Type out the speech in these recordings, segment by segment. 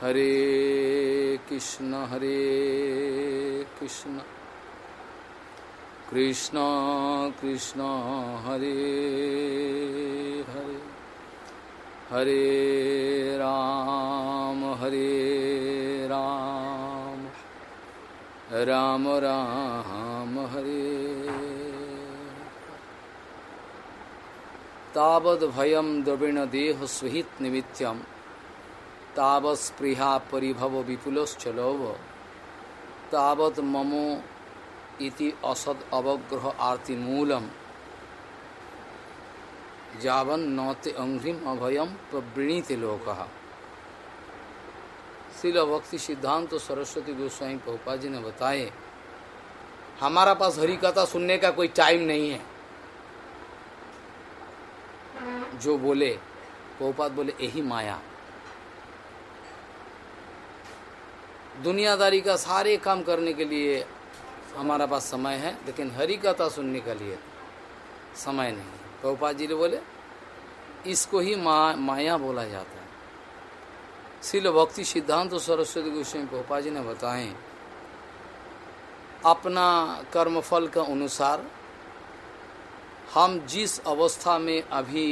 हरे कृष्ण हरे कृष्ण। कृष्ण कृष्ण, हरे हरे। हरे राम हरे राम। राम राम, हरे। तावद् भयं द्रविणदेह सुहित निमित्तम् तावत स्पृहा परिभव विपुलश्चलोभ तावत ममो इति असद अवग्रह आरती मूलम। जावन नौते अंग्रिम अभयम प्रवृणीति लोक। शिल भक्ति सिद्धांत तो सरस्वती गोस्वामी पहुपा जी ने बताए, हमारा पास हरी कथा सुनने का कोई टाइम नहीं है। जो बोले पहुपात बोले यही माया। दुनियादारी का सारे काम करने के लिए हमारा पास समय है लेकिन हरि कथा सुनने के लिए समय नहीं प्रभुपा जी ने बोले इसको ही मा, माया बोला जाता है। शिल भक्ति सिद्धांत तो सरस्वती गोस्वामी प्रभुपा जी ने बताए अपना कर्मफल का अनुसार हम जिस अवस्था में अभी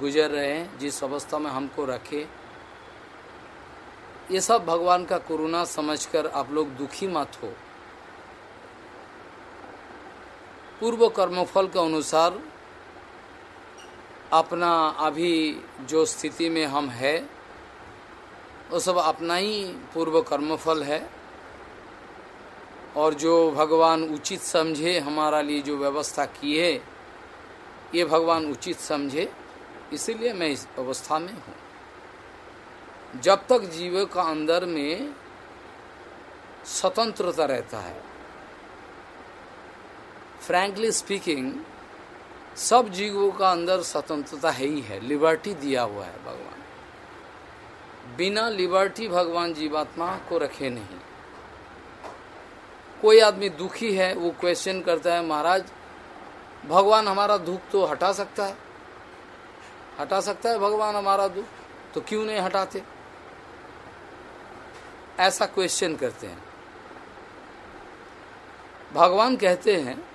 गुजर रहे हैं जिस अवस्था में हमको रखे ये सब भगवान का करुणा समझकर आप लोग दुखी मत हो। पूर्व कर्मफल के अनुसार अपना अभी जो स्थिति में हम है, वो सब अपना ही पूर्व कर्मफल है। और जो भगवान उचित समझे हमारा लिए जो व्यवस्था की है, ये भगवान उचित समझे, इसीलिए मैं इस अवस्था में हूँ। जब तक जीव का अंदर में स्वतंत्रता रहता है। फ्रैंकली स्पीकिंग सब जीवों का अंदर स्वतंत्रता है ही है। लिबर्टी दिया हुआ है भगवान। बिना लिबर्टी भगवान जीवात्मा को रखे नहीं। कोई आदमी दुखी है, वो क्वेश्चन करता है, महाराज, भगवान हमारा दुख तो हटा सकता है? हटा सकता है भगवान हमारा दुख? तो क्यों नहीं हटाते? ऐसा क्वेश्चन करते हैं। भगवान कहते हैं,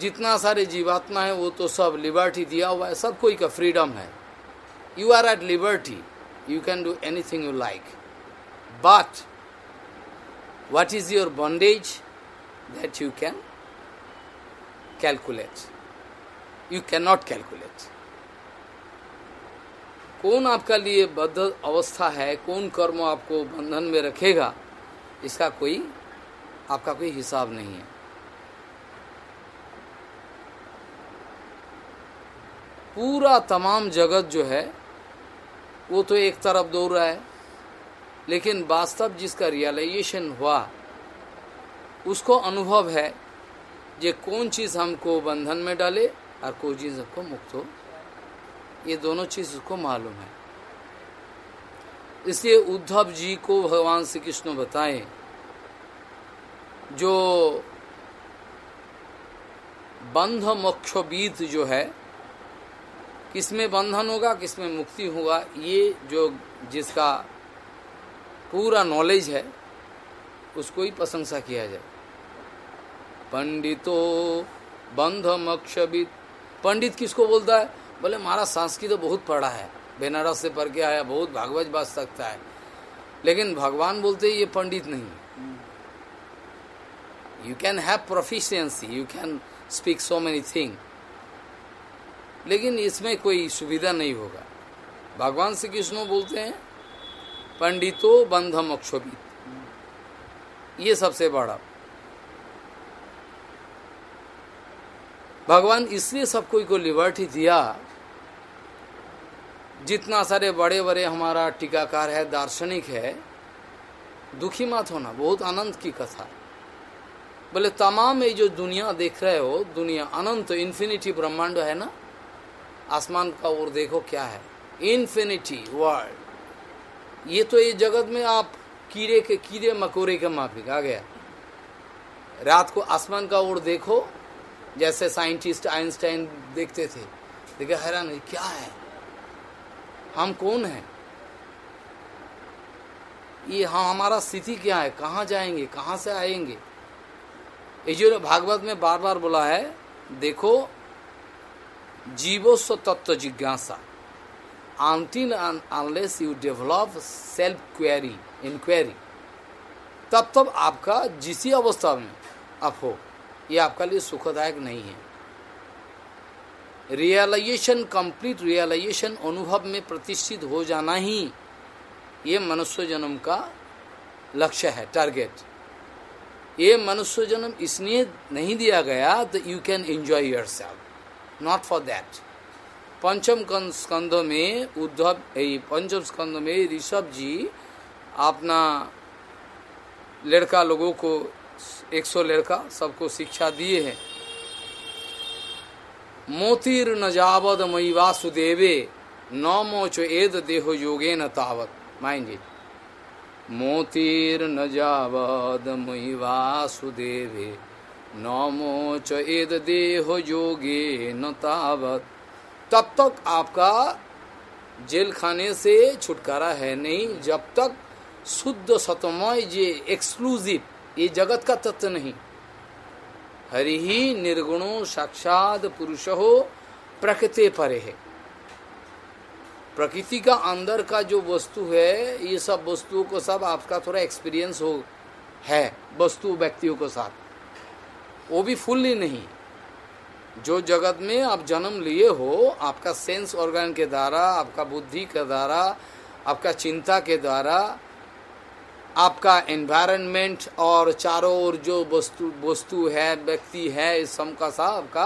जितना सारे जीवात्मा है, वो तो सब लिबर्टी दिया हुआ है। सब कोई का फ्रीडम है। You are at liberty you can do anything you like but what is your bondage that you can calculate? You cannot calculate. कौन आपका लिए बद्ध अवस्था है? कौन कर्म आपको बंधन में रखेगा? इसका कोई, आपका कोई हिसाब नहीं है। पूरा तमाम जगत जो है, वो तो एक तरफ़ दौड़ रहा है। लेकिन वास्तव जिसका रियलाइजेशन हुआ, उसको अनुभव है, ये कौन चीज़ हमको बंधन में डाले और कोई चीज़ हमको मुक्त हो ये दोनों चीज़ उसको मालूम है। इसलिए उद्धव जी को भगवान श्री कृष्ण बताए, जो बंध मोक्षोबीत जो है, किसमें बंधन होगा, किसमें मुक्ति होगा, ये जो जिसका पूरा नॉलेज है, उसको ही प्रशंसा किया जाए। पंडितो बंध मोक्षविद पंडित किसको बोलता है? बोले महाराज संस्कृत तो बहुत पढ़ा है। बेनारस से पढ़ के आया, बहुत भागवत बात सकता है। लेकिन भगवान बोलते ये पंडित नहीं you can have proficiency you can speak so many thing लेकिन इसमें कोई सुविधा नहीं होगा। भगवान श्री कृष्ण बोलते हैं, पंडितो बंधम अक्षोभित ये सबसे बड़ा। भगवान इसलिए सब कोई को लिबर्टी दिया जितना सारे बड़े बड़े हमारा टीकाकार है, दार्शनिक है, दुखी मत होना, बहुत आनंद की कथा बोले, तमाम ये जो दुनिया देख रहे हो, दुनिया अनंत इन्फिनिटी ब्रह्मांड है ना? आसमान का ओर देखो क्या है। इन्फिनिटी वर्ल्ड ये तो ये जगत में आप कीड़े के कीड़े मकोड़े के माफिक आ गया। रात को आसमान का ओर देखो, जैसे साइंटिस्ट आइंस्टाइन देखते थे। देखे, हैरान क्या है? हम कौन है? ये हाँ हमारा स्थिति क्या है? कहाँ जाएँगे? कहाँ से आएँगे? ये जो भागवत में बार बार बोला है, देखो, जीवोस्व तत्व जिज्ञासा। until unless you develop self query inquiry तब तब आपका जिसी अवस्था में आप हो, ये आपका लिए सुखदायक नहीं है। रियलाइजेशन कंप्लीट रियलाइजेशन अनुभव में प्रतिष्ठित हो जाना ही ये मनुष्य जन्म का लक्ष्य है टारगेट ये मनुष्य जन्म इसलिए नहीं दिया गया तो you can enjoy yourself not for that पंचम स्कंद में उद्धव पंचम स्कंद में ऋषभ जी अपना लड़का लोगों को, एक सौ लड़का सबको शिक्षा दिए हैं। मोतीर न जावद मई वासुदेवे न मोच एद देहो योगे न तावत। माइंड इट मोतीर न जावद मई वासुदेवे न मोच एद देहो योगे न तावत। तब तक आपका जेल खाने से छुटकारा है नहीं, जब तक शुद्ध सतमय ये एक्सक्लूसिव ये जगत का तत्व नहीं। हरि ही निर्गुणो साक्षात पुरुष हो प्रकृति परे है। प्रकृति का अंदर का जो वस्तु है, ये सब वस्तुओं को सब आपका थोड़ा एक्सपीरियंस हो, है, वस्तु व्यक्तियों के साथ। वो भी फुल्ली नहीं। जो जगत में आप जन्म लिए हो, आपका सेंस ऑर्गन के द्वारा, आपका बुद्धि के द्वारा, आपका चिंता के द्वारा आपका एनवायरनमेंट और चारों ओर जो वस्तु वस्तु है, व्यक्ति है, इस सब का सा आपका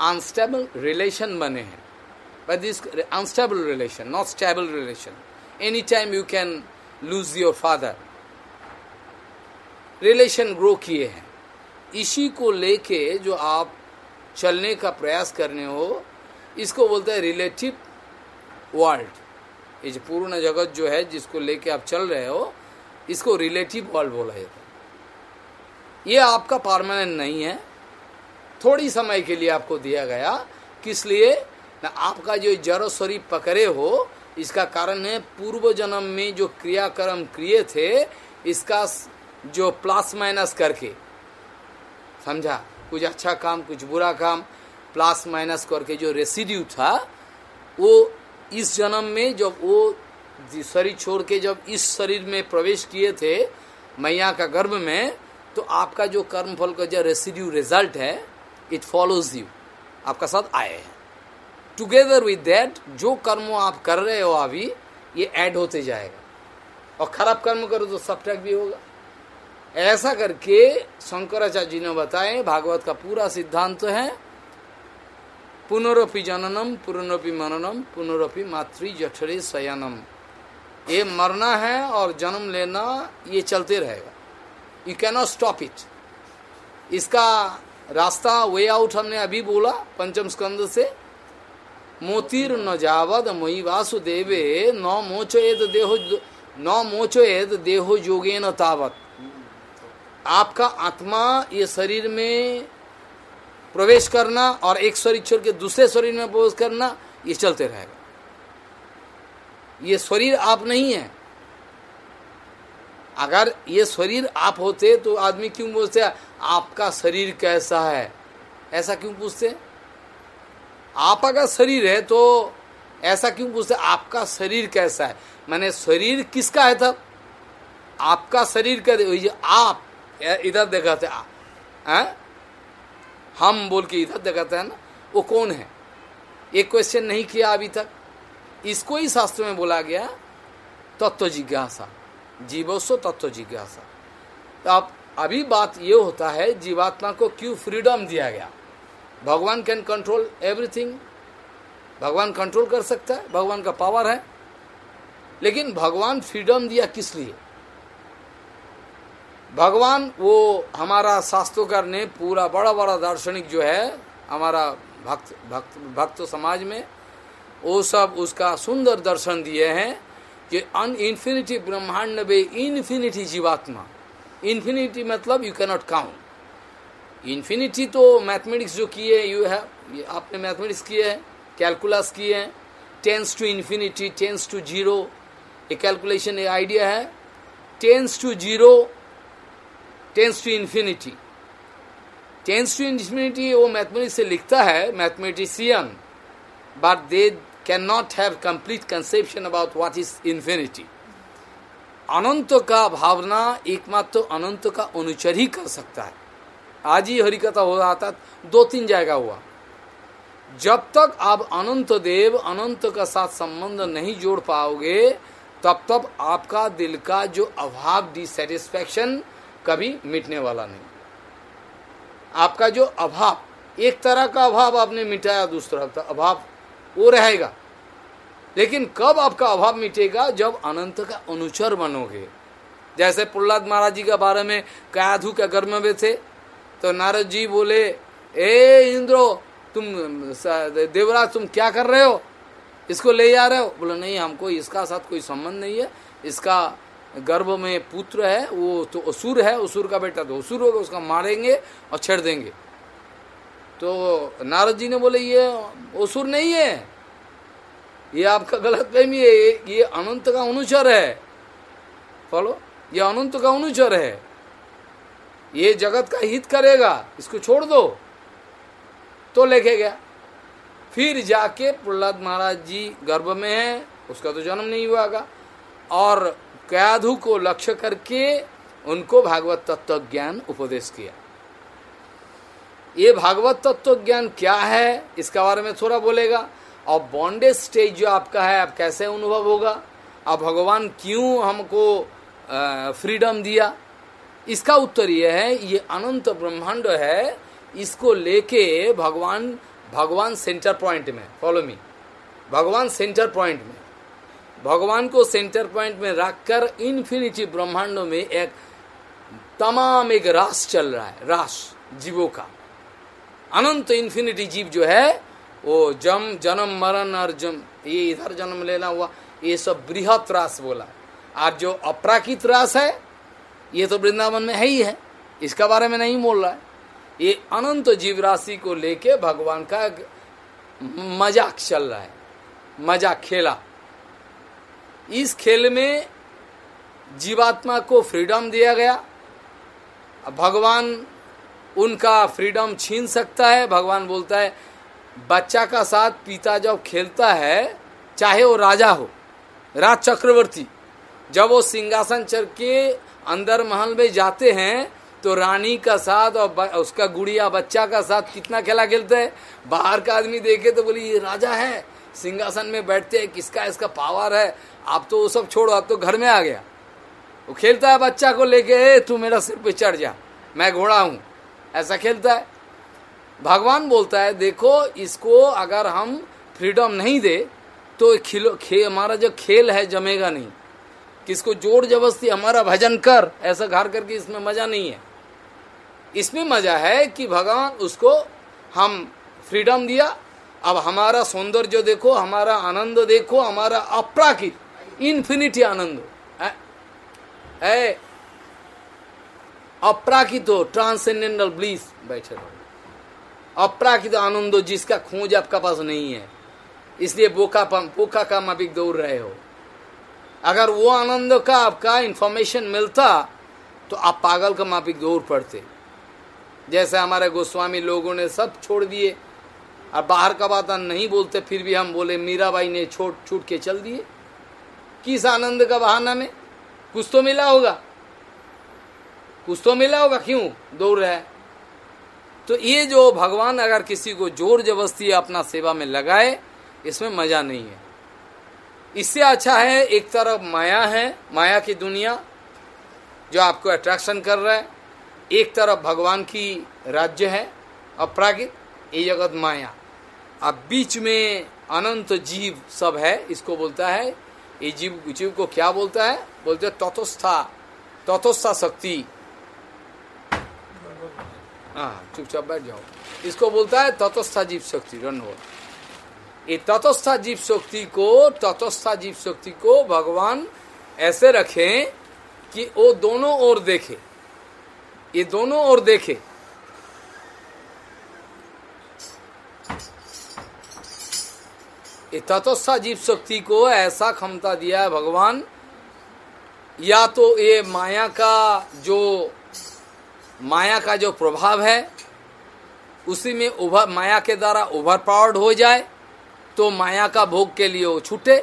अनस्टेबल रिलेशन बने हैं। But this unstable relation not stable relation any time you can lose your father relation grow किए हैं। इसी को लेके जो आप चलने का प्रयास करने हो, इसको बोलते हैं रिलेटिव वर्ल्ड ये पूर्ण जगत जो है, जिसको लेके आप चल रहे हो इसको रिलेटिव वर्ल्ड बोला जाता है। ये आपका परमानेंट नहीं है। थोड़ी समय के लिए आपको दिया गया। किस लिए? ना आपका जो जड़ शरीर पकड़े हो, इसका कारण है पूर्व जन्म में जो क्रियाक्रम क्रिय थे, इसका जो प्लस माइनस करके। समझा? कुछ अच्छा काम, कुछ बुरा काम प्लस माइनस करके जो रेसिड्यू था, वो इस जन्म में जब वो शरीर छोड़ के जब इस शरीर में प्रवेश किए थे, मैया का गर्भ में तो आपका जो कर्म फल का जो रेसिड्यू रिज़ल्ट है इट फॉलोज यू आपका साथ आए हैं। टुगेदर विद दैट जो कर्म आप कर रहे हो अभी, ये ऐड होते जाएगा। और खराब कर्म करो तो सब भी होगा। ऐसा करके शंकराचार्य जी ने बताए, भागवत का पूरा सिद्धांत तो है, पुनरपि जननम, पुनरपि मननम, पुनरपि मातृ जठरे शयनम। ये मरना है और जन्म लेना ये चलते रहेगा। यू कैनॉट स्टॉप इट इसका रास्ता वे आउट हमने अभी बोला, पंचम स्कंद से। मोतीर न जावद मई वासुदेवे, न मोचोद देहो न मोचोद देहो योगे न तावत। आपका आत्मा ये शरीर में प्रवेश करना और एक शरीर छोड़ के दूसरे शरीर में प्रवेश करना, ये चलते रहेगा। ये शरीर आप नहीं है। अगर ये शरीर आप होते तो आदमी क्यों बोलते, आपका शरीर कैसा है? ऐसा क्यों पूछते? आप अगर शरीर है तो ऐसा क्यों पूछते, आपका शरीर कैसा है? मैंने शरीर किसका है तब? आपका शरीर का आप इधर दिखाते हैं। हम बोल के इधर दिखाते हैं ना, वो कौन है? एक क्वेश्चन नहीं किया अभी तक। इसको ही शास्त्र में बोला गया तत्व जिज्ञासा। जीवस्व तत्व जिज्ञासा। तो अब अभी बात ये होता है, जीवात्मा को क्यों फ्रीडम दिया गया? भगवान कैन कंट्रोल एवरीथिंग भगवान कंट्रोल कर सकता है, भगवान का पावर है। लेकिन भगवान फ्रीडम दिया किस लिए? भगवान वो हमारा शास्त्रोकार ने पूरा बड़ा बड़ा दार्शनिक जो है, हमारा भक्त भक्त भक्त समाज में वो सब उसका सुंदर दर्शन दिए हैं कि अन इन्फिनिटी ब्रह्मांड में इन्फिनिटी जीवात्मा। इन्फिनिटी मतलब यू कैनॉट काउंट इन्फिनिटी तो मैथमेटिक्स जो किए यू है आपने मैथमेटिक्स किए हैं कैलकुलस किए हैं। Tends to infinity tends to zero ये कैलकुलेशन ये आइडिया है। Tends to zero tends to infinity tends to infinity वो मैथमेटिक्स से लिखता है mathematician but they not have complete conception about what is infinity अनंत का भावना एकमात्र अनंत का अनुचर ही कर सकता है। आज ही हरिकथा हो रहा था, दो तीन जगह हुआ। जब तक आप अनंत देव, अनंत का साथ संबंध नहीं जोड़ पाओगे, तब तब आपका दिल का जो अभाव डिसेटिस्फैक्शन कभी मिटने वाला नहीं। आपका जो अभाव, एक तरह का अभाव आपने मिटाया, दूसरा अभाव वो रहेगा। लेकिन कब आपका अभाव मिटेगा? जब अनंत का अनुचर बनोगे। जैसे प्रहलाद महाराज जी के बारे में कायाधु के गर्म में थे तो नारद जी बोले, ए इंद्रो, तुम देवराज, तुम क्या कर रहे हो? इसको ले जा रहे हो? बोले, नहीं, हमको इसका साथ कोई संबंध नहीं है। इसका गर्भ में पुत्र है, वो तो असुर है, असुर का बेटा तो असुर होगा, उसका मारेंगे और छेड़ देंगे। तो नारद जी ने बोले, ये असुर नहीं है। ये आपका गलत फहमी है। ये अनंत का अनुचर है। फॉलो, ये अनंत का अनुचर है। ये जगत का हित करेगा। इसको छोड़ दो। तो लेके गया। फिर जाके प्रहलाद महाराज जी गर्भ में है। उसका तो जन्म नहीं हुआ और कयाधु को लक्ष्य करके उनको भागवत तत्व ज्ञान उपदेश किया। ये भागवत तत्व ज्ञान क्या है? इसका बारे में थोड़ा बोलेगा। और बॉन्डेज स्टेज जो आपका है, आप कैसे अनुभव होगा? अब भगवान क्यों हमको फ्रीडम दिया? इसका उत्तर यह है, ये अनंत ब्रह्मांड है। इसको लेके भगवान भगवान सेंटर पॉइंट में फॉलो मी भगवान सेंटर पॉइंट में। भगवान को सेंटर पॉइंट में रखकर इन्फिनिटी ब्रह्मांडों में एक तमाम एक रास चल रहा है, रास जीवों का। अनंत इन्फिनिटी जीव जो है, वो जम, जन्म, मरण और जम ये इधर जन्म लेना हुआ, ये सब बृहत रास बोला। और जो अपराकित रास है, ये तो वृंदावन में है ही है, इसका बारे में नहीं बोल रहा है। ये अनंत जीव राशि को लेके भगवान का मज़ाक चल रहा है, मज़ाक खेला। इस खेल में जीवात्मा को फ्रीडम दिया गया। भगवान उनका फ्रीडम छीन सकता है। भगवान बोलता है, बच्चा का साथ पिता जब खेलता है, चाहे वो राजा हो, राज चक्रवर्ती, जब वो सिंहासन चढ़ के अंदर महल में जाते हैं तो रानी का साथ और उसका गुड़िया बच्चा का साथ कितना खेला खेलते हैं? बाहर का आदमी देखे तो बोली, ये राजा है, सिंहासन में बैठते हैं, किसका इसका पावर है? आप तो वो सब छोड़ो, आप तो घर में आ गया। वो खेलता है बच्चा को लेके तू मेरा सिर पे चढ़ जा, मैं घोड़ा हूँ ऐसा खेलता है। भगवान बोलता है, देखो, इसको अगर हम फ्रीडम नहीं दे तो खिलो, खे, हमारा जो खेल है जमेगा नहीं। किसको ज़ोर जबरस्ती हमारा भजन कर, ऐसा घर करके इसमें मज़ा नहीं है। इसमें मज़ा है कि भगवान उसको हम फ्रीडम दिया। अब हमारा सौंदर्य देखो, हमारा आनंद देखो, हमारा अपराकित इन्फिनिटी आनंद। है अपराकित ट्रांसेंडेंटल ब्लीस बैठे रहो। अपराकित आनंद जिसका खोज आपका पास नहीं है। इसलिए बोका बोका का मापिक दौड़ रहे हो। अगर वो आनंद का आपका इंफॉर्मेशन मिलता तो आप पागल का मापिक दौड़ पड़ते। जैसे हमारे गोस्वामी लोगों ने सब छोड़ दिए और बाहर का बात नहीं बोलते, फिर भी हम बोले, मीराबाई ने छोट छूट के चल दिए। किस आनंद का बहाना में? कुछ तो मिला होगा। कुछ तो मिला होगा क्यों दौड़ रहा है। तो ये जो भगवान अगर किसी को ज़ोर जबरस्ती अपना सेवा में लगाए, इसमें मज़ा नहीं है। इससे अच्छा है, एक तरफ़ माया है, माया की दुनिया, जो आपको अट्रैक्शन कर रहा है। एक तरफ़ भगवान की राज्य है, अपरागित, ये जगत माया। अब बीच में अनंत जीव सब है, इसको बोलता है, ये जीव जीव को क्या बोलता है? बोलते तथोस्था तथोस्था शक्ति। हाँ चुपचाप बैठ जाओ। इसको बोलता है तटस्था जीव शक्ति रन ये तटस्था जीव शक्ति को, तटस्था जीव शक्ति को भगवान ऐसे रखें कि वो दोनों ओर देखे। ये दोनों ओर देखे। ये तटस्था जीव शक्ति को ऐसा क्षमता दिया है भगवान, या तो ये माया का जो माया का जो प्रभाव है, उसी में उभर, माया के द्वारा ओवर पावर्ड हो जाए तो माया का भोग के लिए वो छूटे।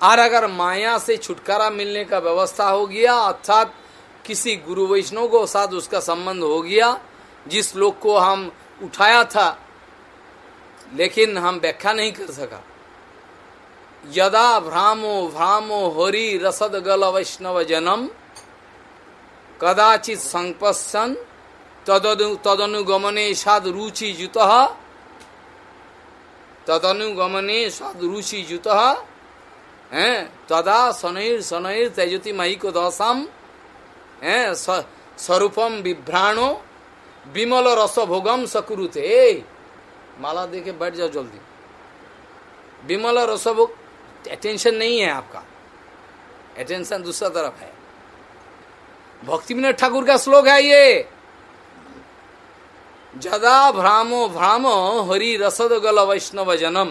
और अगर माया से छुटकारा मिलने का व्यवस्था हो गया, अर्थात किसी गुरु वैष्णव को साथ उसका संबंध हो गया, जिस लोग को हम उठाया था, लेकिन हम व्याख्या नहीं कर सका। यदा भ्रामो भ्रामो हरि रसद गल वैष्णव जनम कदाचित संपस्सन, तदनु तदनुगमने साद रुचि जुत तदनुगमने साद रुचि जुत है तदा शनैर शनैर तेजति मही को दशाम है स्वरूपम विभ्राणो विमल रस भोगम सकुरुते। माला देके बैठ जाओ जल्दी। विमल रस भोग अटेंशन नहीं है आपका। अटेंशन दूसरा तरफ़ है। भक्ति विनोद ठाकुर का श्लोक है ये। जदा भ्रामो भ्राम हरि रसद गल वैष्णव जनम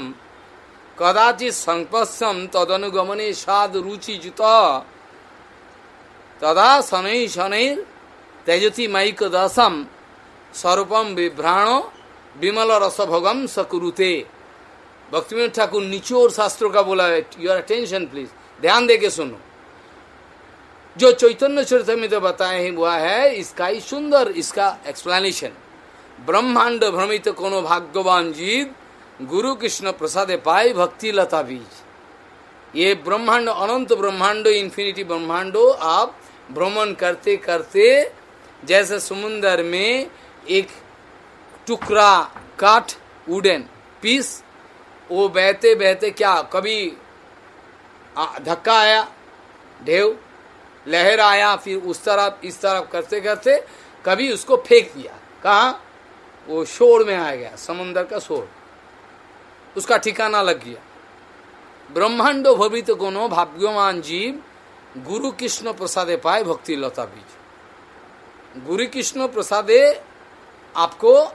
कदाचित संपस्यम तदनुगमने साद रुचि जुत। तदा शनै शनै तेजति माइक दसम स्वरूपम विभ्राणो विमल रस भोगम सकुरुते। भक्ति ठाकुर निचोर शास्त्रों का बोला है योर अटेंशन प्लीज़ ध्यान दे के सुनो। जो चैतन्य तो बताए हुआ है इसका ही सुंदर, इसका एक्सप्लेनेशन ब्रह्मांड भ्रमित कोनो भाग्यवान जीव, गुरु कृष्ण प्रसाद पाए भक्ति लता बीज. ये ब्रह्मांड अनंत ब्रह्मांडो इन्फिनिटी ब्रह्मांडो आप भ्रमण करते करते, जैसे समुन्दर में एक टुकड़ा काठ वुडन पीस वो बहते बहते क्या, कभी धक्का आया, ढेव लहर आया, फिर उस तरफ़, इस तरफ़ करते करते कभी उसको फेंक दिया। कहा? वो शोर में आ गया समुन्द्र का शोर। उसका ठिकाना लग गया। ब्रह्मांडो भवित कोनो भाग्यमान जीव, गुरु कृष्ण प्रसादे पाए भक्ति लता बीज। गुरु कृष्ण प्रसादे आपको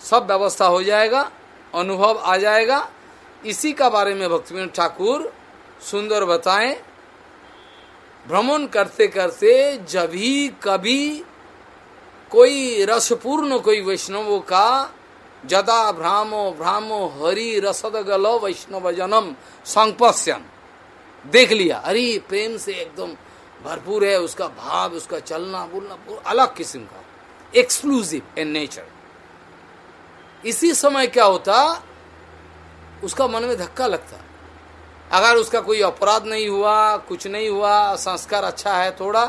सब व्यवस्था हो जाएगा, अनुभव आ जाएगा। इसी का बारे में भक्ति ठाकुर सुंदर बताएँ। भ्रमण करते करते जब ही कभी कोई रसपूर्ण कोई वैष्णवों का जदा भ्रामो भ्रामो हरि रसद गलो वैष्णव जनम संपस्यन। देख लिया। अरे, प्रेम से एकदम भरपूर है उसका भाव, उसका चलना, बोलना अलग किस्म का। एक्सक्लूसिव इन नेचर इसी समय क्या होता, उसका मन में धक्का लगता। अगर उसका कोई अपराध नहीं हुआ, कुछ नहीं हुआ, संस्कार अच्छा है थोड़ा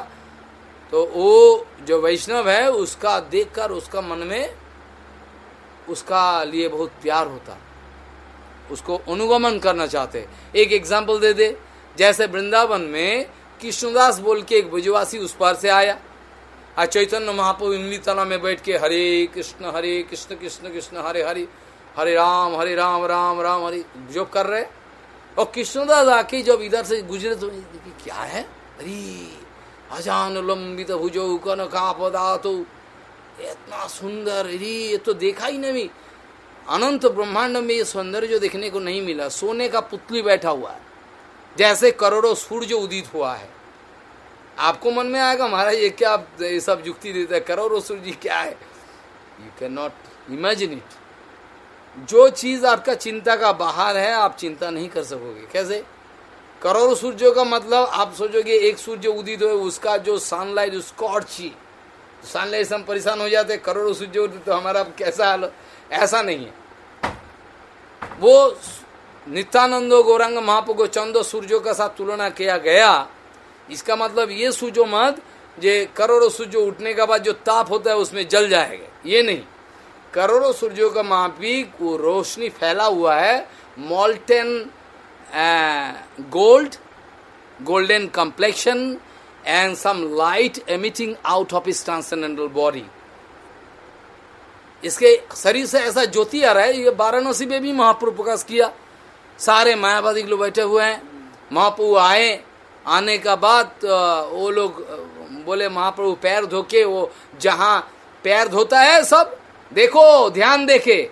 तो वो जो वैष्णव है, उसका देखकर उसका मन में उसका लिए बहुत प्यार होता। उसको अनुगमन करना चाहते। एक एग्ज़ाम्पल दे दे। जैसे वृंदावन में कृष्णदास बोल के एक बुजवासी उस पार से आया। आज चैतन्य महाप्रभु इमली तना में बैठ के हरे कृष्ण हरे कृष्ण कृष्ण कृष्ण, हरे हरे हरे राम हरे राम राम राम, हरे, जो कर रहे। और कृष्णदास आके जब इधर से गुजरे तो क्या है? अरे, अजान लंबित भुजो कन का पदा तो इतना सुंदर, अरे, ये तो देखा ही नहीं। अनंत ब्रह्मांड में ये सौंदर्य देखने को नहीं मिला। सोने का पुतली बैठा हुआ है। जैसे करोड़ों सूर्य उदित हुआ है। आपको मन में आएगा, महाराज, ये क्या, ये सब युक्ति देता है? करोड़ों सूर्य क्या है? You can not imagine it जो चीज़ आपका चिंता का बाहर है, आप चिंता नहीं कर सकोगे। कैसे? करोड़ों सूर्यों का मतलब आप सोचोगे, एक सूर्य उदित हो, उसका जो सनलाइट स्कॉर्ची सनलाइट से हम परेशान हो जाते करोड़ों सूर्य उदित तो हमारा कैसा हाल ऐसा नहीं है। वो नित्यानंदो गौरंग महाप्रभु चंदो सूर्यों का साथ तुलना किया गया। इसका मतलब ये सूर्यो मत, जे करोड़ों सूर्य उठने के बाद जो ताप होता है, उसमें जल जाएगा। ये नहीं। करोड़ों सूर्यों का मापिक वो रोशनी फैला हुआ है। Molten gold golden complexion and some light emitting out of his transcendental body इसके शरीर से ऐसा ज्योति आ रहा है, ये वाराणसी में भी महाप्रभु प्रकाश किया। सारे मायावादी लोग बैठे हुए हैं। महाप्रभु आए, आने का बाद वो लोग, बोले, महाप्रभु, पैर धोके वो, जहाँ पैर धोता है सब देखो, ध्यान देखे।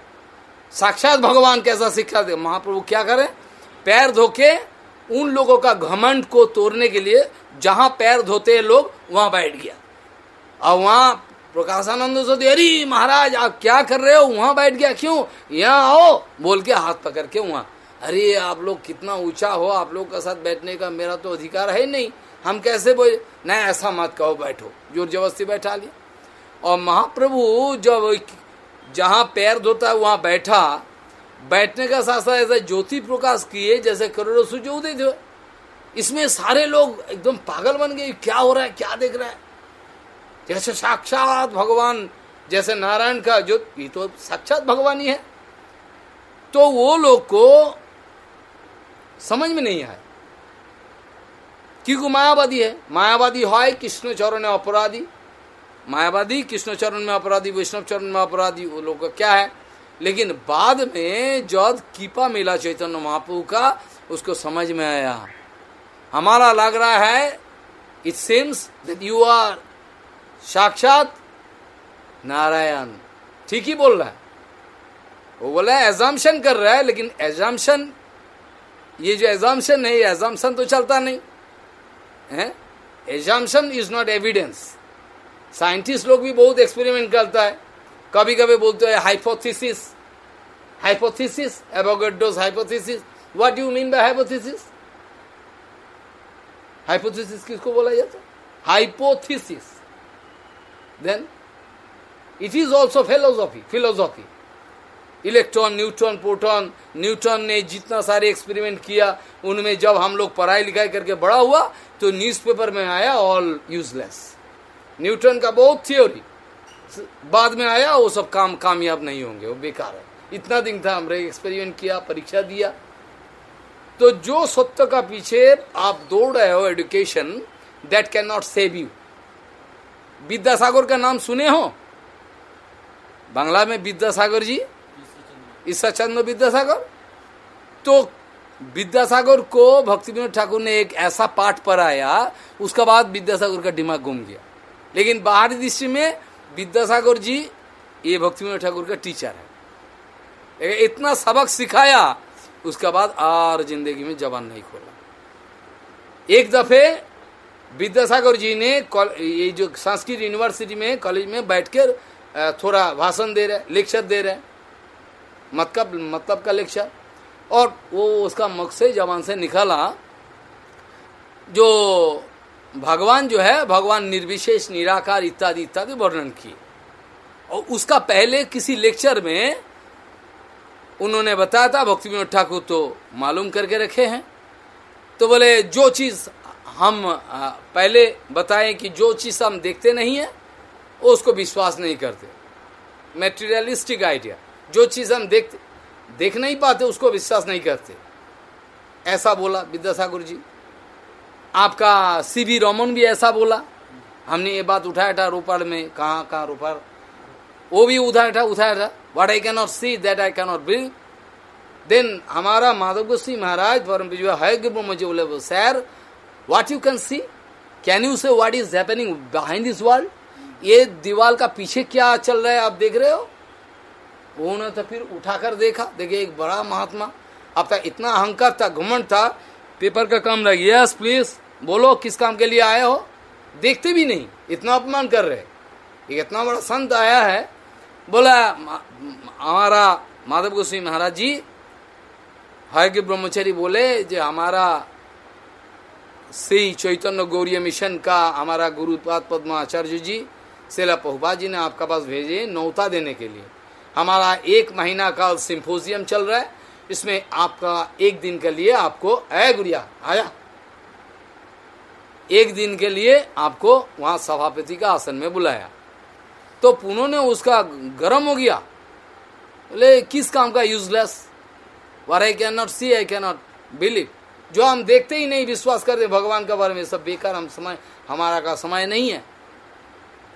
साक्षात भगवान कैसा शिक्षा दे। महाप्रभु क्या करें? पैर धोके उन लोगों का घमंड को तोड़ने के लिए जहाँ पैर धोते हैं लोग, वहाँ बैठ गया। और वहाँ प्रकाशानंद सोते अरे महाराज, आप क्या कर रहे हो? वहाँ बैठ गया। क्यों? यहाँ आओ। बोल के हाथ पकड़ के वहाँ। अरे, आप लोग कितना ऊँचा हो, आप लोग के साथ बैठने का मेरा तो अधिकार है ही नहीं। हम कैसे बोले नहीं, ऐसा मत कहो, बैठो। ज़ोर जबरस्ती बैठा लिया। और महाप्रभु जब जहाँ पैर धोता है, वहाँ बैठा। बैठने का साथ साथ ऐसा ज्योति प्रकाश किए, जैसे करोड़ों सूर्य उदय थे। इसमें सारे लोग एकदम पागल बन गए, क्या हो रहा है, क्या देख रहा है? जैसे साक्षात भगवान, जैसे नारायण का जो, ये तो साक्षात भगवान ही है। तो वो लोग को समझ में नहीं आया क्योंकि मायावादी है। मायावादी है कृष्ण चरण अपराधी मायावादी, कृष्ण चरण में अपराधी, वैष्णव चरण में अपराधी, वो लोग का क्या है? लेकिन बाद में जब कीपा मिला चैतन्य महाप्रभु का, उसको समझ में आया। हमारा लग रहा है it seems that you are साक्षात नारायण। ठीक ही बोल रहा है। वो बोला एजाम्शन कर रहा है, लेकिन एजाम्शन ये जो एजाम्शन है, ये एजाम्शन तो चलता नहीं। है? Assumption is not evidence scientist लोग भी बहुत एक्सपेरिमेंट करता है। कभी कभी बोलते हैं hypothesis hypothesis Avogadro's hypothesis what you mean by hypothesis hypothesis किसको बोला जाता hypothesis then it is also philosophy philosophy electron neutron proton neutron ने जितना सारे एक्सपेरिमेंट किया, उनमें जब हम लोग पढ़ाई लिखाई करके बड़ा हुआ तो न्यूज़पेपर में आया ऑल यूजलेस न्यूट्रॉन का बहुत थियोरी बाद में आया, वो सब काम कामयाब नहीं होंगे, वो बेकार है। इतना दिन था, हमने एक्सपेरिमेंट किया, परीक्षा दिया। तो जो सत्य का पीछे आप दौड़ रहे हो education that can not save you Vidyasagar का नाम सुने हो? बांग्ला में विद्यासागर जी? ईसा चंद्र विद्यासागर? तो विद्यासागर को भक्ति विनोद ठाकुर ने एक ऐसा पाठ पढ़ाया, उसका बाद विद्यासागर का दिमाग घूम गया। लेकिन बाहरी दृष्टि में विद्यासागर जी, ये भक्ति ठाकुर का टीचर है। इतना सबक सिखाया, उसके बाद और ज़िंदगी में जबान नहीं खोला। एक दफे विद्यासागर जी ने ये जो संस्कृत यूनिवर्सिटी में कॉलेज में बैठ कर थोड़ा भाषण दे रहे लेक्चर दे रहे मतलब मतलब का लेक्चर और वो उसका मकसद जबान से निकाला, जो भगवान जो है, भगवान निर्विशेष, निराकार इत्यादि इत्यादि वर्णन किए और उसका पहले किसी लेक्चर में उन्होंने बताया था, भक्ति विनोद ठाकुर तो मालूम करके रखे हैं। तो बोले, जो चीज़ हम पहले बताएँ कि जो चीज़ हम देखते नहीं है, उसको विश्वास नहीं करते। मेटेरियलिस्टिक आइडिया जो चीज़ हम देख देख नहीं पाते, उसको विश्वास नहीं करते। ऐसा बोला विद्यासागर जी। आपका सी वी रोमन भी ऐसा बोला, हमने ये बात उठाया था रोपड़ में, कहाँ कहाँ रोपड़ वो भी उठाया था उठाया था what I can see that I can not believe then हमारा माधव गोस्वी महाराज, परम है मुझे बोले sir what you can see can you say what is happening behind this world ये दीवार का पीछे क्या चल रहा है, आप देख रहे हो? उन्होंने तो फिर उठाकर देखा, देखिए एक बड़ा महात्मा, अब तक इतना अहंकार था, घुमंड था, पेपर का काम लग यस प्लीज़ बोलो किस काम के लिए आए हो? देखते भी नहीं। इतना अपमान कर रहे एक इतना बड़ा संत आया है। बोला हमारा माधव गोस्वी महाराज जी हर के ब्रह्मचारी बोले जो हमारा श्री चैतन्य गौरी मिशन का हमारा गुरुपाद पद्माचार्य जी, सेला पहुबा जी ने आपका पास भेजे नौता देने के लिए। हमारा एक महीना का सिंपोजियम चल रहा है। इसमें आपका एक दिन के लिए आपको अय गुड़िया, आया। एक दिन के लिए आपको वहाँ सभापति का आसन में बुलाया। तो पुनः ने उसका गर्म हो गया। बोले, किस काम का useless where I can not see I can not believe जो हम देखते ही नहीं, विश्वास करते भगवान के बारे में, सब बेकार, हम समय, हमारा का समय नहीं है।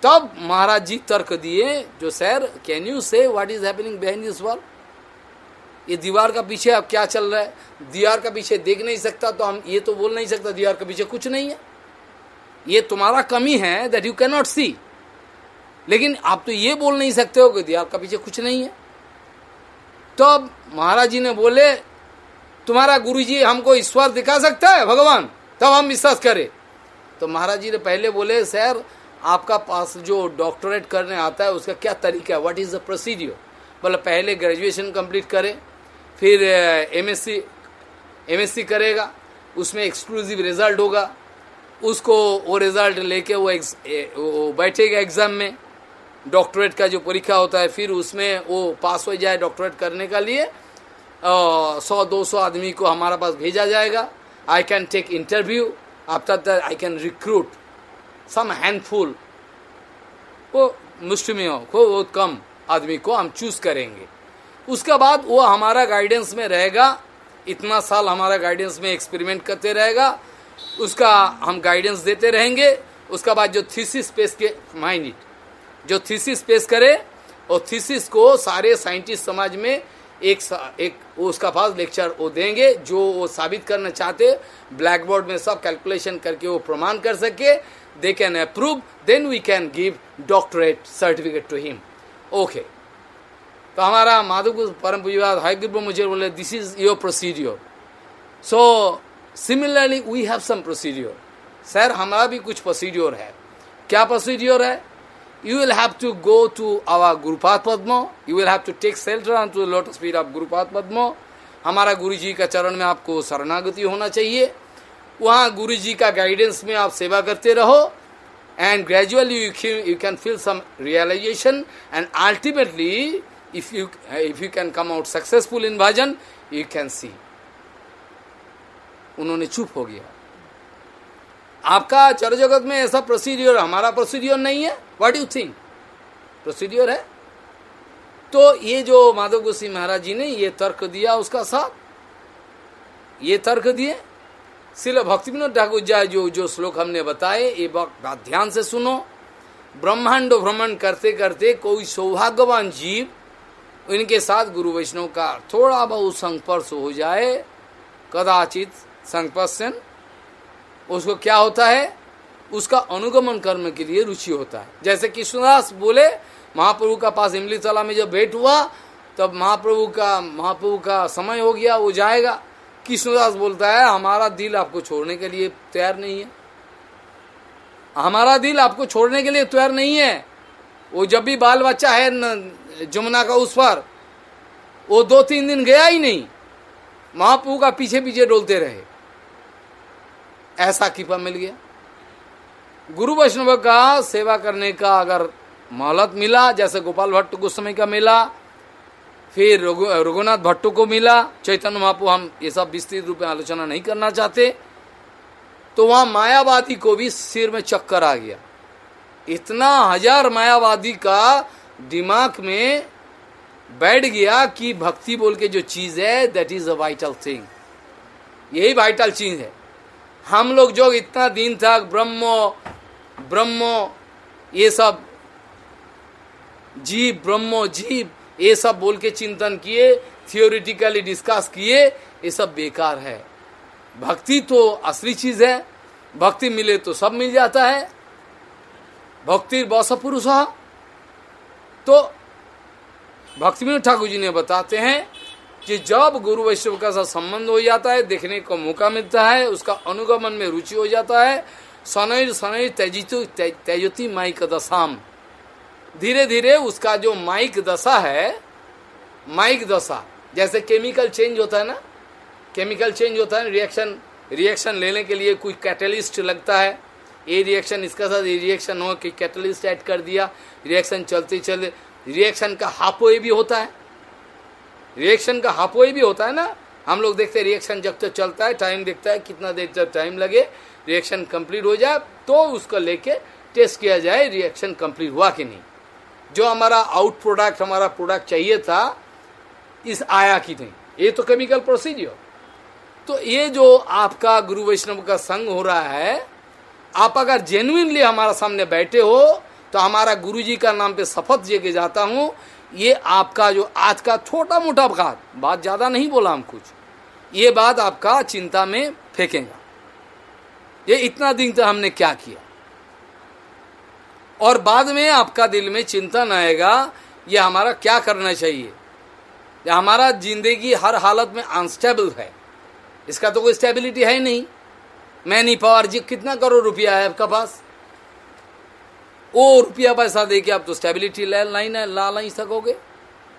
तब महाराज जी तर्क दिए, जो sir can you say what is happening behind this wall ये दीवार का पीछे अब क्या चल रहा है? दीवार का पीछे देख नहीं सकता तो हम ये तो बोल नहीं सकता, दीवार के पीछे कुछ नहीं है। ये तुम्हारा कमी है that you can not see लेकिन आप तो ये बोल नहीं सकते हो कि दीवार का पीछे कुछ नहीं है। तो अब महाराज जी ने बोले, तुम्हारा गुरु जी हमको ईश्वर दिखा सकता है, भगवान? तब हम विश्वास करें। तो महाराज जी ने पहले बोले, सर, आपका पास जो डॉक्टरेट करने आता है, उसका क्या तरीका है? व्हाट इज़ द प्रोसीडियर बोले, पहले ग्रेजुएशन कंप्लीट करें, फिर एमएससी एमएससी करेगा, उसमें एक्सक्लूसिव रिज़ल्ट होगा उसको वो रिज़ल्ट लेके वो, वो बैठेगा एग्ज़ाम में। डॉक्टरेट का जो परीक्षा होता है फिर उसमें वो पास हो जाए डॉक्टरेट करने का लिए सौ दो सौ आदमी को हमारा पास भेजा जाएगा। I can take interview after that I can recruit some handful वो मुस्लिमियों को बहुत कम आदमी को हम चूज़ करेंगे। उसके बाद वो हमारा गाइडेंस में रहेगा इतना साल हमारा गाइडेंस में एक्सपेरिमेंट करते रहेगा। उसका हम गाइडेंस देते रहेंगे। उसका बाद जो थीसिस पेश के माइंड इट जो थीसिस पेश करे, और थीसिस को सारे साइंटिस्ट समाज में एक एक उसका पास लेक्चर वो देंगे, जो वो साबित करना चाहते ब्लैक बोर्ड में सब कैलकुलेशन करके वो प्रमाण कर सके they can approve then we can give doctorate certificate to him okay तो हमारा माधव परम पूजवाद हाईग्रीब मुझे बोले this is your procedure so similarly we have some procedure sir हमारा भी कुछ प्रोसीड्योर है। क्या प्रोसीड्योर है? You will have to go to our गुरुपात पद्मो you will have to take shelter to lotus feet of गुरुपात पद्मो हमारा गुरु जी का चरण में आपको शरणागति होना चाहिए। वहाँ गुरु जी का गाइडेंस में आप सेवा करते रहो। And gradually you you can feel some realization and ultimately if you if you can come out successful in bhajan you can see उन्होंने चुप हो गया। आपका चर जगत में ऐसा प्रोसीडियर हमारा प्रोसीडियर नहीं है? व्हाट यू थिंक प्रोसीडियर है? तो ये जो माधव गोसी महाराज जी ने ये तर्क दिया उसका साथ, ये तर्क दिए। सिर्फ़ भक्ति विनोद ठाकुर जी, जो जो श्लोक हमने बताए, ये बात ध्यान से सुनो। ब्रह्मांड भ्रमण करते करते कोई सौभाग्यवान जीव, इनके साथ गुरु वैष्णव का थोड़ा बहुत संपर्श हो जाए, कदाचित संपर्शन उसको क्या होता है? उसका अनुगमन कर्म के लिए रुचि होता है। जैसे कृष्णदास बोले, महाप्रभु का पास इमली तला में जब भेंट हुआ, तब महाप्रभु का महाप्रभु का समय हो गया, वो जाएगा। कृष्णदास बोलता है, हमारा दिल आपको छोड़ने के लिए तैयार नहीं है। हमारा दिल आपको छोड़ने के लिए तैयार नहीं है। वो जब भी बाल बच्चा है जमुना का उस पर, वो दो तीन दिन गया ही नहीं। महाप्रभु का पीछे पीछे डोलते रहे। ऐसा कृपा मिल गया। गुरु वैष्णव का सेवा करने का अगर मोहलत मिला, जैसे गोपाल भट्ट गोस्वामी का मिला, फिर रघुनाथ भट्टो को मिला, चैतन्य महापु हम ये सब विस्तृत रूप में आलोचना नहीं करना चाहते तो वहाँ मायावादी को भी सिर में चक्कर आ गया। इतना हज़ार मायावादी का दिमाग में बैठ गया कि भक्ति बोल के जो चीज़ है that is a vital thing यही वाइटल चीज़ है। हम लोग जो इतना दिन तक ब्रह्मो ब्रह्मो, ये सब, जीव, ब्रह्मो, जीव, ये सब बोल के चिंतन किए थियोरिटिकली डिस्कस किए, ये सब बेकार है। भक्ति तो असली चीज़ है, भक्ति मिले तो सब मिल जाता है। भक्ति बौस पुरुष। तो भक्ति में ठाकुर जी ने बताते हैं कि जब गुरु वैष्णव का साथ संबंध हो जाता है, देखने को मौका मिलता है, उसका अनुगमन में रुचि हो जाता है सनैर सनैर तेजितु तेजती माइक दशाम। धीरे धीरे उसका जो माइक दशा है, माइक दशा, जैसे केमिकल चेंज होता है ना, केमिकल चेंज होता है ना रिएक्शन रिएक्शन लेने के लिए कोई कैटलिस्ट लगता है, ये रिएक्शन इसका साथ ये रिएक्शन हो कि कैटलिस्ट ऐड कर दिया, रिएक्शन चलते चलते रिएक्शन का हाफो भी होता है। रिएक्शन का हाफवे भी होता है ना। हम लोग देखते हैं रिएक्शन जब तक चलता है टाइम देखता है कितना देर तक टाइम लगे रिएक्शन कंप्लीट हो जाए तो उसको लेके टेस्ट किया जाए रिएक्शन कंप्लीट हुआ कि नहीं। जो हमारा आउट प्रोडक्ट हमारा प्रोडक्ट चाहिए था, इस आया कि नहीं। ये तो केमिकल प्रोसीजियर तो ये जो आपका गुरु वैष्णव का संग हो रहा है, आप अगर जेन्युइनली हमारा सामने बैठे हो तो हमारा गुरु जी का नाम पे शपथ जे के जाता हूँ ये आपका जो आज का छोटा मोटा बात बात ज़्यादा नहीं बोला हम कुछ, ये बात आपका चिंता में फेंकेगा। ये इतना दिन तक हमने क्या किया? और बाद में आपका दिल में चिंतन आएगा, ये हमारा क्या करना चाहिए? या हमारा ज़िंदगी हर हालत में अनस्टेबल है। इसका तो कोई स्टेबिलिटी है ही नहीं। मैं नहीं पावर जी, कितना करोड़ रुपया है आपका पास? वो रुपया पैसा दे के आप तो स्टेबिलिटी ले नहीं ला नहीं सकोगे।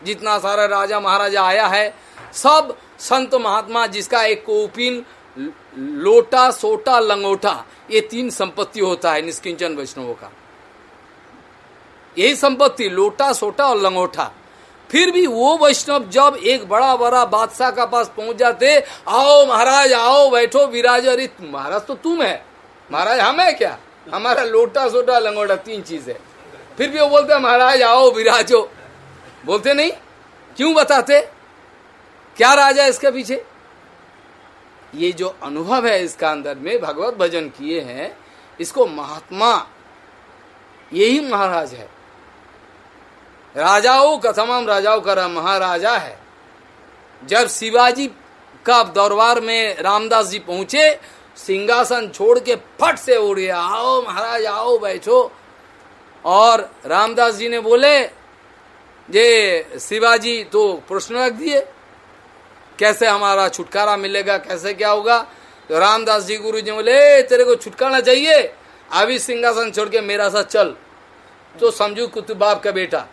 जितना सारा राजा महाराजा आया है, सब संत महात्मा जिसका एक कोपिन, लोटा, सोटा, लंगोटा, ये तीन संपत्ति होता है निष्किंचन वैष्णवों का। यही संपत्ति, लोटा, सोटा और लंगोटा। फिर भी वो वैष्णव जब एक बड़ा बड़ा बादशाह का पास पहुँच जाते, आओ महाराज, आओ, बैठो विराज अरे महाराज तो तुम है। महाराज हम है क्या? हमारा लोटा सोटा लंगोटा तीन चीज़ है। फिर भी वो बोलते महाराज, आओ विराजो। बोलते नहीं? क्यों बताते? क्या राजा इसके पीछे? ये जो अनुभव है इसका अंदर में भगवत भजन किए हैं, इसको महात्मा यही महाराज है। राजाओं का, तमाम राजाओं का महाराजा है। जब शिवाजी का दरबार में रामदास जी पहुँचे सिंहासन छोड़ के फट से उड़ गया। आओ महाराज, आओ बैठो। और रामदास जी ने बोले ये शिवाजी तो प्रश्न रख दिए। कैसे हमारा छुटकारा मिलेगा, कैसे क्या होगा? तो रामदास जी गुरु जी बोले तेरे को छुटकारा चाहिए? अभी सिंहासन छोड़ के मेरा साथ चल। तो समझू कुतुबाब का बेटा।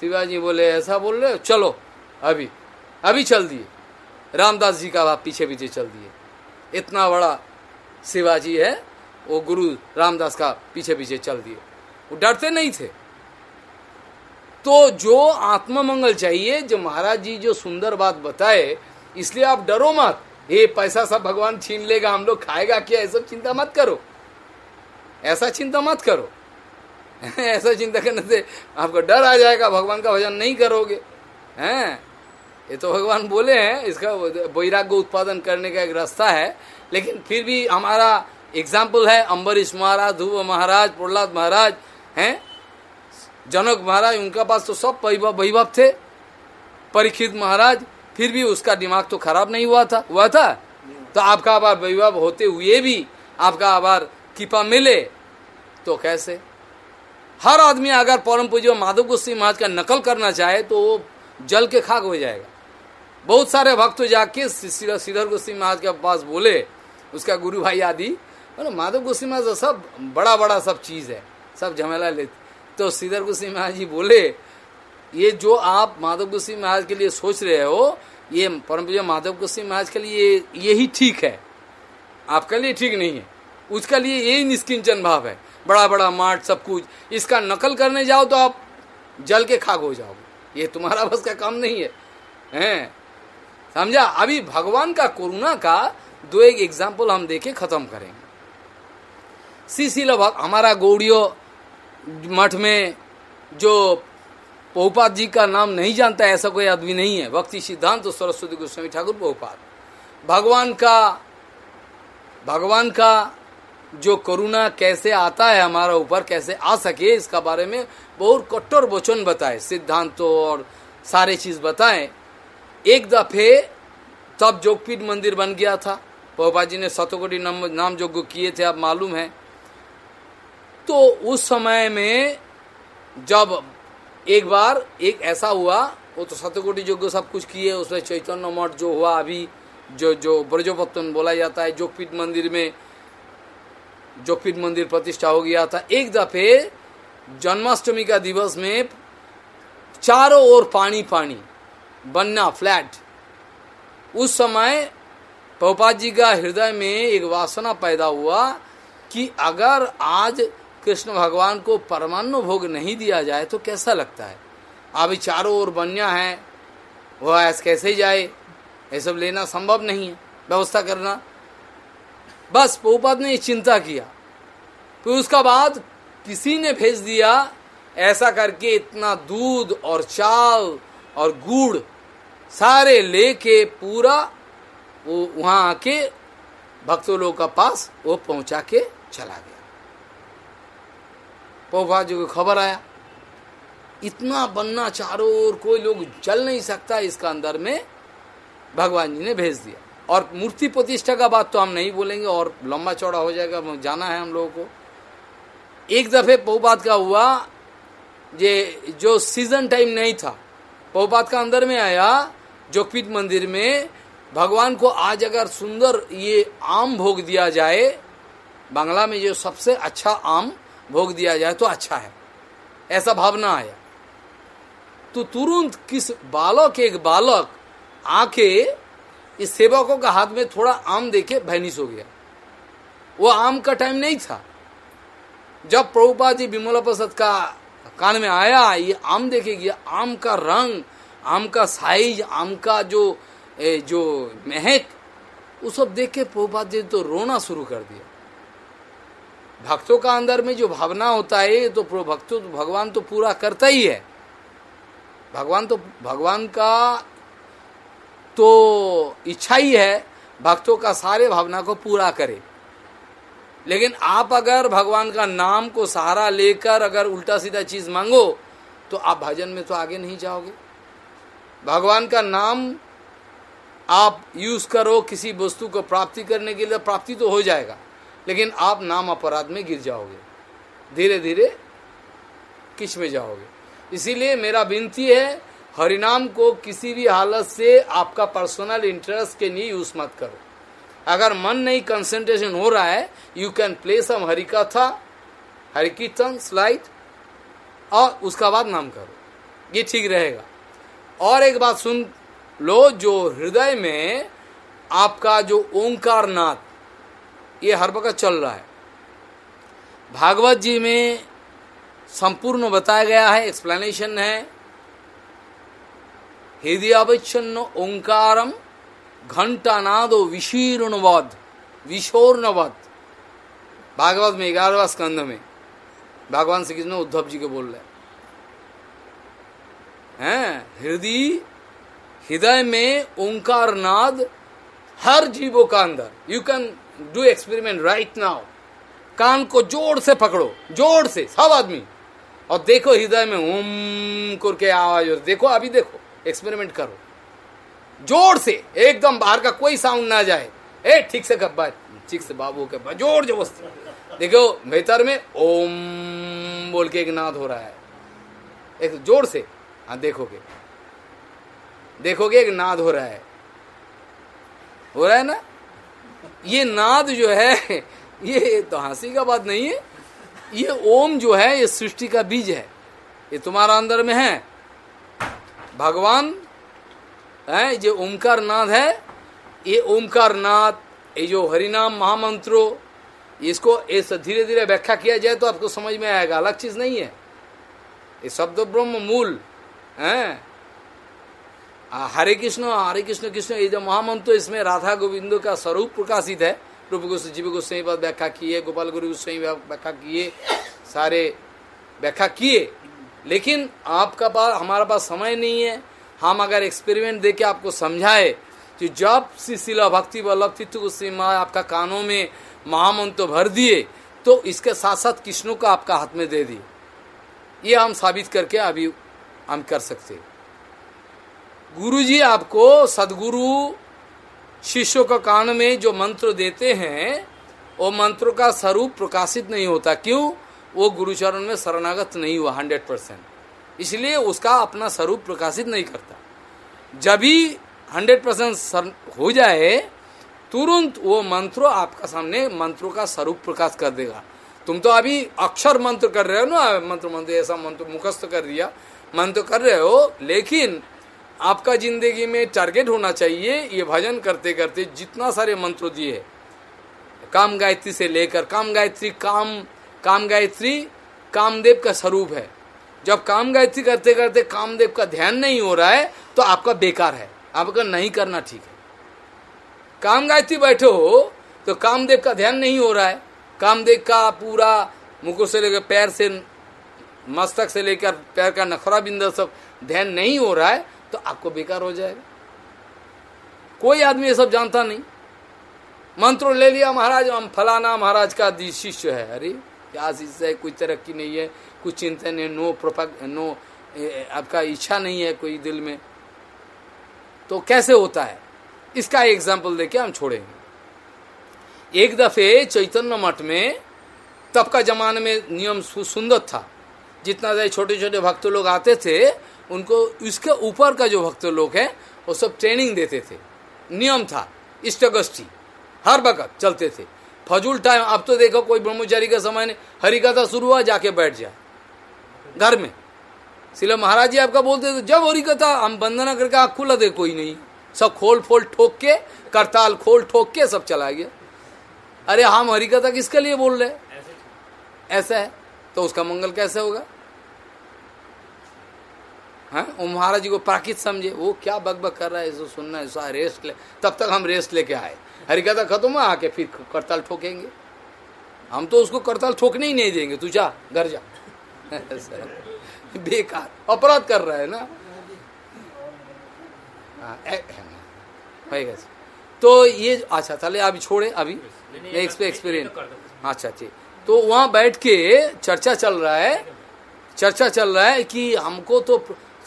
शिवाजी बोले, ऐसा बोल रहे चलो, अभी। अभी चल दिए। रामदास जी का बाप पीछे पीछे चल दिए। इतना बड़ा शिवाजी है, वो गुरु रामदास का पीछे पीछे चल दिए। वो डरते नहीं थे। तो जो आत्म मंगल चाहिए, जो महाराज जी जो सुंदर बात बताए, इसलिए आप डरो मत। ये पैसा सब भगवान छीन लेगा, हम लोग खाएगा क्या? ऐसा चिंता मत करो। ऐसा चिंता मत करो। ऐसा चिंता करने से आपको डर आ जाएगा, भगवान का भजन नहीं करोगे। हैं? ये तो भगवान बोले हैं, इसका वैराग्य उत्पादन करने का एक रास्ता है, लेकिन फिर भी हमारा एग्ज़ाम्पल है अम्बरीश महाराज, ध्रुव महाराज, प्रहलाद महाराज, हैं? जनक महाराज, उनका पास तो सब वैभव थे। परीक्षित महाराज, फिर भी उसका दिमाग तो खराब नहीं हुआ था हुआ था? तो आपका आभार वैभव होते हुए भी आपका आभार कृपा मिले तो कैसे? हर आदमी अगर परम पूज्य माधव गोस्वी महाराज का नकल करना चाहे तो वो जल के खाक हो जाएगा। बहुत सारे भक्त जाके श्रीधर गोस्वी महाराज के पास बोले, उसका गुरु भाई आदि। माधव गोस्वी महाराज सब बड़ा बड़ा सब चीज़ है, सब झमेला लेते तो श्रीधर गोस्वी महाराज जी बोले, ये जो आप माधव गोस्वी महाराज के लिए सोच रहे हो, ये परम पूज्य माधव गोस्वी महाराज के लिए यही ठीक है। आपके लिए ठीक नहीं है। उसका लिए यही निष्किंचन भाव है। बड़ा बड़ा मार्ट, सब कुछ। इसका नकल करने जाओ तो आप जल के खाक हो जाओगे। ये तुम्हारा बस का काम नहीं है। हैं? समझा? अभी भगवान का कोरोना का दो एक एग्ज़ाम्पल हम देखे खत्म करेंगे। सीसील हमारा गौड़ियों मठ में जो बहुपात जी का नाम नहीं जानता, ऐसा कोई आदमी नहीं है। भक्ति सिद्धांत तो सरस्वती गोस्वामी ठाकुर बहुपात भगवान का भगवान का जो करुणा कैसे आता है हमारा ऊपर, कैसे आ सके, इसका बारे में बहुत कट्टर वचन बताए, सिद्धांतों और सारे चीज़ बताए। एक दफे तब जोगपीठ मंदिर बन गया था। पोपा जी ने सतोकोटी नाम नाम जोग किए थे अब मालूम है। तो उस समय में जब एक बार एक ऐसा हुआ, वो तो सतकोटि जोग सब कुछ किए, उसमें चैतन्य मठ जो हुआ, अभी जो जो ब्रजोपत्तन बोला जाता है, जोगपीठ मंदिर में जोगपीठ मंदिर प्रतिष्ठा हो गया था। एक दफे जन्माष्टमी का दिवस में चारों ओर पानी पानी। बनना, फ्लैट। उस समय पौपा जी का हृदय में एक वासना पैदा हुआ कि अगर आज कृष्ण भगवान को परमाणु भोग नहीं दिया जाए तो कैसा लगता है? अभी चारों ओर बन्या है, वह ऐसे कैसे जाए? ये सब लेना संभव नहीं है, व्यवस्था करना। बस पोपद ने चिंता किया। फिर तो उसका बाद किसी ने भेज दिया, ऐसा करके इतना दूध और चाल और गुड़ सारे लेके पूरा, वो वहाँ आके भक्तों लोग का पास वो पहुँचा के चला गया। पोपा जी को खबर आया। इतना बनना चारों ओर, कोई लोग चल नहीं सकता इसका अंदर में। भगवान जी ने भेज दिया। और मूर्ति प्रतिष्ठा का बात तो हम नहीं बोलेंगे, और लंबा चौड़ा हो जाएगा जाना है हम लोगों को। एक दफे बहुपात का हुआ जे जो सीज़न टाइम नहीं था बहुपात का अंदर में आया जोगपीठ मंदिर में भगवान को आज अगर सुंदर ये आम भोग दिया जाए, बांग्ला में जो सबसे अच्छा आम भोग दिया जाए तो अच्छा है। ऐसा भावना आया। तो तुरंत किस बालक, एक बालक आके इस सेवकों का हाथ में थोड़ा आम देके भैनिस हो गया। वो आम का टाइम नहीं था। जब प्रभुपा जी विमला प्रसाद का कान में आया, ये आम देखेगी आम का रंग आम का साइज़ आम का जो ए, जो महक वो सब देख के प्रभुपाद जी तो रोना शुरू कर दिया। भक्तों का अंदर में जो भावना होता है तो भक्तों तो भगवान तो पूरा करता ही है। भगवान तो भगवान का तो इच्छा ही है भक्तों का सारे भावना को पूरा करे। लेकिन आप अगर भगवान का नाम को सहारा लेकर अगर उल्टा सीधा चीज़ मांगो तो आप भजन में तो आगे नहीं जाओगे। भगवान का नाम आप यूज़ करो किसी वस्तु को प्राप्ति करने के लिए, प्राप्ति तो हो जाएगा, लेकिन आप नाम अपराध में गिर जाओगे। धीरे धीरे किसमें जाओगे? इसीलिए मेरा विनती है, हरिनाम को किसी भी हालत से आपका पर्सनल इंटरेस्ट के लिए यूज़ मत करो। अगर मन नहीं कंसंट्रेशन हो रहा है you can play some Hari katha Hari kirtan slide और उसका बाद नाम करो। ये ठीक रहेगा। और एक बात सुन लो, जो हृदय में आपका जो ओंकार नाथ ये हर वक्त चल रहा है। भागवत जी में संपूर्ण बताया गया है एक्सप्लेनेशन है। हृदयावच्छन्न ओंकारम घंटा नादो विशीर्णवद, विशोर्णवद। भागवत में ग्यारहवा स्कंध में। भगवान श्री कृष्ण उद्धव जी को बोल रहे हैं? हृदय हृदय में ओंकार नाद हर जीवों का अंदर। You can do experiment right now कान को ज़ोर से पकड़ो, ज़ोर से, सब आदमी। और देखो हृदय में ओम करके आवाज़, और देखो, अभी देखो एक्सपेरिमेंट करो। ज़ोर से, एकदम बाहर का कोई साउंड ना जाए। ए, ठीक से कब्बा ठीक से बाबू के ज़ोर ज़बरदस्ती। देखो, भीतर में ओम बोल के एक नाद हो रहा है। एक ज़ोर से हाँ देखोगे। देखोगे एक नाद हो रहा है। हो रहा है ना? ये नाद जो है, ये तो हँसी का बात नहीं है। ये ओम जो है, ये सृष्टि का बीज है। ये तुम्हारा अंदर में है। भगवान, है जो ओमकार नाद है। ये ओमकार नाद, ये जो हरिनाम महामंत्रो, इसको ऐसे धीरे धीरे व्याख्या किया जाए तो आपको समझ में आएगा। अलग चीज़ नहीं है। ये शब्द ब्रह्म मूल। है? हरे कृष्ण हरे कृष्ण कृष्ण, ये जो महामंत्र इसमें राधा गोविंदो का स्वरूप प्रकाशित है। रूप गोस्व जीव गोस्वाई पर व्याख्या किए गोपाल गुरु गोस्वाई व्याख्या किए सारे व्याख्या किए लेकिन आपका पास, हमारा पास समय नहीं है। हम अगर एक्सपेरिमेंट देके आपको समझाए कि जब शिला भक्ति वल्लभ तित्व गोस्वाई आपका कानों में महामंत्र भर दिए तो इसके साथ साथ कृष्णों को आपका हाथ में दे दिए ये हम साबित करके अभी हम कर सकते गुरु जी आपको सदगुरु शिष्यों का कान में जो मंत्र देते हैं, वो मंत्रों का स्वरूप प्रकाशित नहीं होता। क्यों? वो गुरुचरण में शरणागत नहीं हुआ, हंड्रेड परसेंट। इसलिए उसका अपना स्वरूप प्रकाशित नहीं करता। जब भी हंड्रेड परसेंट हो जाए, तुरंत वो मंत्र आपका सामने मंत्रों का स्वरूप प्रकाश कर देगा। तुम तो अभी अक्षर मंत्र कर रहे हो ना, मंत्र मंत्र ऐसा मंत्र मुखस्त कर दिया। मंत्र कर रहे हो, लेकिन आपका ज़िंदगी में टारगेट होना चाहिए, ये भजन करते करते जितना सारे मंत्र दिए काम गायत्री से लेकर, काम गायत्री काम काम गायत्री कामदेव का स्वरूप है। जब काम गायत्री करते करते कामदेव का ध्यान नहीं हो रहा है तो आपका बेकार है। आपका नहीं करना ठीक है। काम गायत्री बैठे हो तो कामदेव का ध्यान नहीं हो रहा है। कामदेव का पूरा मुकुट से लेकर पैर से मस्तक से लेकर पैर का नखरा बिंदु सब ध्यान नहीं हो रहा है तो आपको बेकार हो जाएगा। कोई आदमी ये सब जानता नहीं। मंत्र ले लिया महाराज, हम फलाना महाराज का शिष्य है। अरे, क्या शिष्य है? कोई तरक्की नहीं है, कुछ चिंतन है, नो प्रोपक, नो आपका इच्छा नहीं है कोई दिल में। तो कैसे होता है? इसका एग्ज़ाम्पल देके हम छोड़ेंगे एक दफे चैतन्य मठ में तब का जमाने में नियम सुंदर था। जितना ज़्यादा छोटे छोटे भक्त लोग आते थे उनको इसके ऊपर का जो भक्त लोग हैं वो सब ट्रेनिंग देते थे। नियम था। इष्टगष्टी हर वक्त चलते थे। फजूल टाइम अब तो देखो कोई ब्रह्मचारी का समय नहीं। हरिकथा शुरू हुआ जाके बैठ जाए घर में। सिला महाराज जी आपका बोलते थे जब हरिकथा हम वंदना करके आँख खुला दे कोई नहीं। सब खोल फोल ठोक के करताल खोल ठोक के सब चला गया। अरे हम हरिकथा किसके लिए बोल रहे ऐसा है। तो उसका मंगल कैसे होगा? हाँ? वो महाराज जी को प्राकृत समझे। वो क्या बक बक कर रहा है इसको सुनना है रेस्ट ले। तब तक हम रेस्ट लेके आए। हरिकथा खत्म हुआ आके फिर करताल ठोकेंगे। हम तो उसको करताल ठोकने ही नहीं देंगे। तू जा घर जा। बेकार। अपराध कर रहा है ना? हाँ, तो ये अच्छा चले अभी छोड़े अभी। एक्सपीरियंस अच्छा ठीक। तो वहाँ बैठ के चर्चा चल रहा है। चर्चा चल रहा है कि हमको तो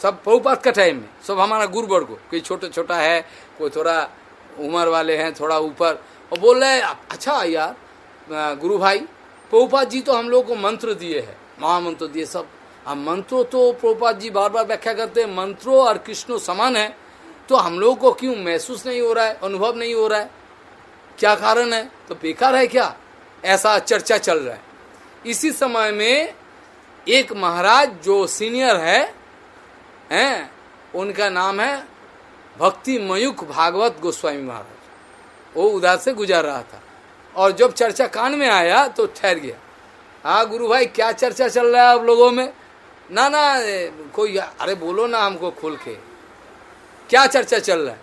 सब बहुपात का टाइम में सब हमारा गुरु वर्ग को कोई छोटा छोटा है, कोई थोड़ा उम्र वाले हैं, थोड़ा ऊपर। और बोल रहे हैं अच्छा यार गुरु भाई प्रभुपात जी तो हम लोग को मंत्र दिए है। महामंत्र दिए सब। हम मंत्रो तो प्रभुपात जी बार बार व्याख्या करते हैं, मंत्रो और कृष्णो समान है। तो हम लोग को क्यों महसूस नहीं हो रहा है, अनुभव नहीं हो रहा है? क्या कारण है? तो बेकार है क्या? ऐसा चर्चा चल रहा है। इसी समय में एक महाराज जो सीनियर है हैं, उनका नाम है भक्ति मयुक भागवत गोस्वामी महाराज। वो उधर से गुजर रहा था। और जब चर्चा कान में आया तो ठहर गया। हाँ गुरु भाई, क्या चर्चा चल रहा है आप लोगों में? ना ना कोई, अरे बोलो ना हमको खोल के। क्या चर्चा चल रहा है?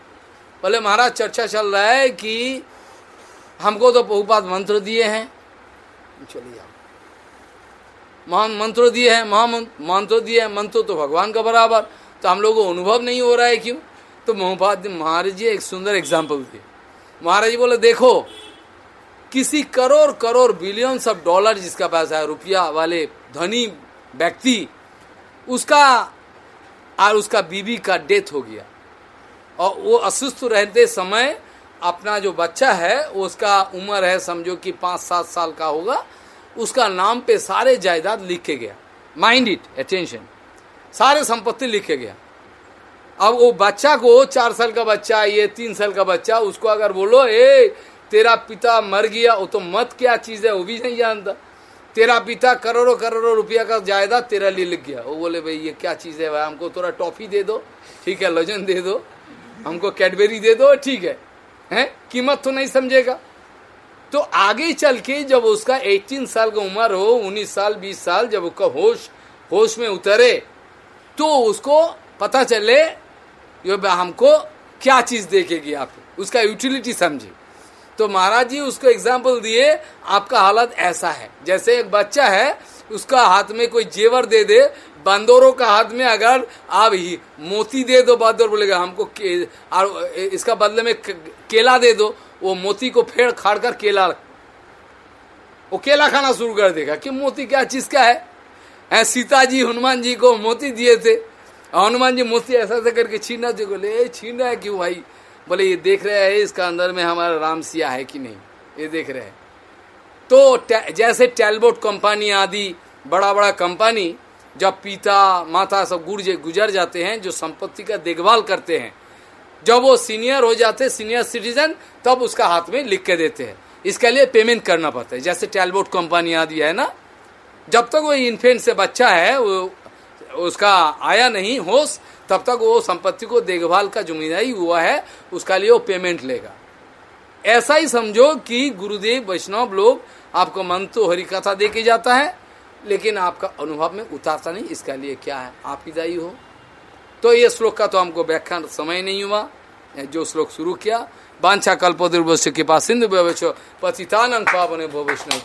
बोले, महाराज, चर्चा चल रहा है कि हमको तो बहुपात मंत्र दिए हैं। चलिए महान मंत्र दिए हैं महा महामंत्र दिए हैं, मंत्र तो भगवान का बराबर। तो हम लोग को अनुभव नहीं हो रहा है क्यों? तो मोहपात महाराज जी एक सुंदर एग्ज़ाम्पल दिए महाराज जी बोले, देखो, किसी crore crore billions of dollar जिसका पास है, रुपया वाले धनी व्यक्ति, उसका और उसका बीबी का डेथ हो गया। और वो असुस्थ रहते समय अपना जो बच्चा है उसका उम्र है, समझो कि पाँच सात साल का होगा उसका नाम पे सारे जायदाद लिख गया। माइंड इट अटेंशन सारे संपत्ति लिख गया। अब वो बच्चा को, चार साल का बच्चा, ये तीन साल का बच्चा, उसको अगर बोलो, ए, तेरा पिता मर गया, वो तो मत, क्या चीज़ है, वो भी नहीं जानता। तेरा पिता करोड़ों करोड़ों रुपया का जायदाद तेरा लिए लिख गया। वो बोले, भाई, ये क्या चीज़ है भाई, हमको थोड़ा टॉफी दे दो, ठीक है, लजन दे दो, हमको कैडबेरी दे दो, ठीक है, हैं? कीमत तो नहीं समझेगा। तो आगे चल के जब उसका 18 साल का उम्र हो 19 साल 20 साल, जब उसका होश होश में उतरे तो उसको पता चले, ये हमको क्या चीज़ देखेगी आप? उसका यूटिलिटी समझे। तो महाराज जी उसको एग्ज़ाम्पल दिए, आपका हालत ऐसा है। जैसे एक बच्चा है, उसका हाथ में कोई जेवर दे दे, बंदोरों का हाथ में अगर आप ही मोती दे दो बंदोर बोलेगा, हमको और इसका बदले में केला दे दो। वो मोती को फेड़ खाड़ कर केला वो केला खाना शुरू कर देगा। कि मोती क्या चीज़ का है? सीता जी हनुमान जी को मोती दिए थे। हनुमान जी मोती ऐसा ऐसा करके छीना थे बोले छीन है क्यों भाई? बोले, ये देख रहे हैं, इसका अंदर में हमारा राम सिया है कि नहीं? ये देख रहे हैं। तो जैसे टेलबोट कंपनी आदि बड़ा बड़ा कंपनी, जब पिता, माता सब गुर्जे गुजर जाते हैं, जो संपत्ति का देखभाल करते हैं जब वो सीनियर हो जाते, सीनियर सिटीजन, तब उसका हाथ में लिख के देते हैं। इसके लिए पेमेंट करना पड़ता है। जैसे टेलबोट कंपनी आदि है ना, जब तक वो इन्फेंट से बच्चा है, वो, उसका आया नहीं होश, तब तक वो संपत्ति को देखभाल का ज़िम्मेदारी हुआ है, उसका लिए वो पेमेंट लेगा। ऐसा ही समझो कि गुरुदेव वैष्णव लोग आपको मन तो हरि कथा दे के जाता है, लेकिन आपका अनुभव में उतारता नहीं, इसका लिए क्या है? आप दायी हो। तो ये श्लोक का तो हमको व्याख्यान समय नहीं हुआ जो श्लोक शुरू किया बांछा कल्पोदुर्वश्य के पास सिंधु पतितानंद पावन भविष्ण